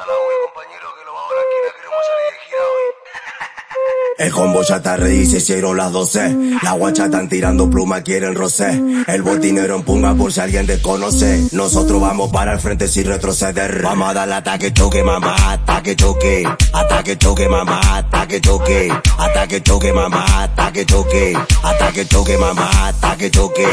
a la U, compañero, que lo vamos a la esquina, queremos salir de gira. El combo ya está ready, se hicieron las 12. La guacha están tirando pluma, quieren rocé. El botinero en punga por si alguien desconoce. Nosotros vamos para el frente sin retroceder. Vamos a darle ataque, choque, mamá, ataque, choque. Ataque, choque, mamá, ataque, choque. Ataque, choque, mamá, ataque, choque. Ataque, choque, mamá, ataque, choque.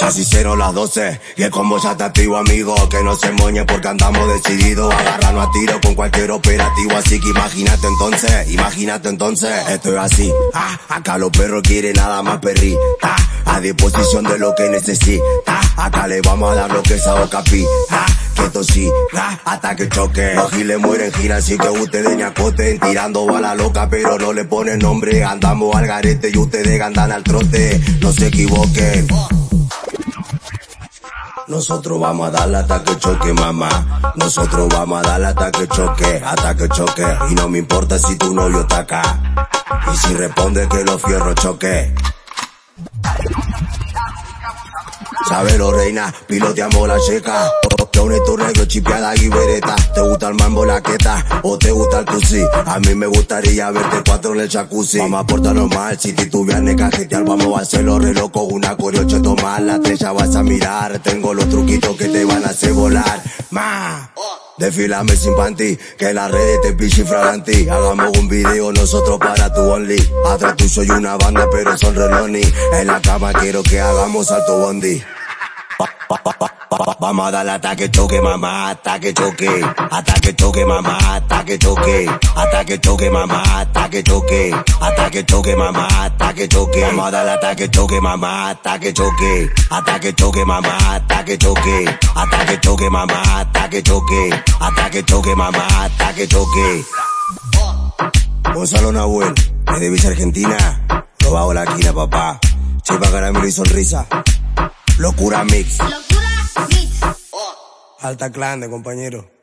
Ya se hicieron las 12 y el combo ya está activo, amigo. Que no se moñe porque andamos decididos. Agarrarnos a tiro con cualquier operativo. Así que imagínate entonces, imagínate entonces. Esto es así. Ah, acá los perros quieren nada más perri. Ah, a disposición de lo que necesita. Acá le vamos a dar lo que esa boca pi. Ah, quieto sí, ah, hasta que choque. Los giles mueren, gira, así que ustedes ñacoten. Tirando bala loca, pero no le ponen nombre. Andamos al garete y ustedes andan al trote. No se equivoquen. Nosotros vamos a darle ataque choque, mamá. Nosotros vamos a darle ataque choque, ataque choque. Y no me importa si tu novio está acá. Y si responde que los fierros choque. Sabelo reina, piloteamos la checa. Johnny negro, chipeada y vereta. ¿Te gusta el mambo, la queta? ¿O te gusta el tusi? A mí me gustaría verte cuatro en el jacuzzi. Vamos a portarnos mal, si titubeas cajetear, vamos a hacerlo re loco. Una corioche tomar, la estrella vas a mirar. Tengo los truquitos que te van a hacer volar. Ma. Desfilame sin panty, que las redes te pichifran ti. Hagamos un video nosotros para tu only. Atrás tú soy una banda, pero son reloni. En la cama quiero que hagamos alto bondi. Vamos a darle ataque choque, mamá, ataque choque, ataque choque, mamá, ataque choque, ataque choque, mamá, ataque choque, ataque choque, mamá, ataque choque. Vamos a darle ataque choque, mamá, ataque choque, ataque choque, mamá, ataque choque, ataque choque, mamá, ataque choque, ataque choque, mamá, ataque choque. Gonzalo Nahuel, de Villa Argentina, robado la quina, papá. Chepa caramelo y sonrisa. Locura Mix. Alta clan de compañero.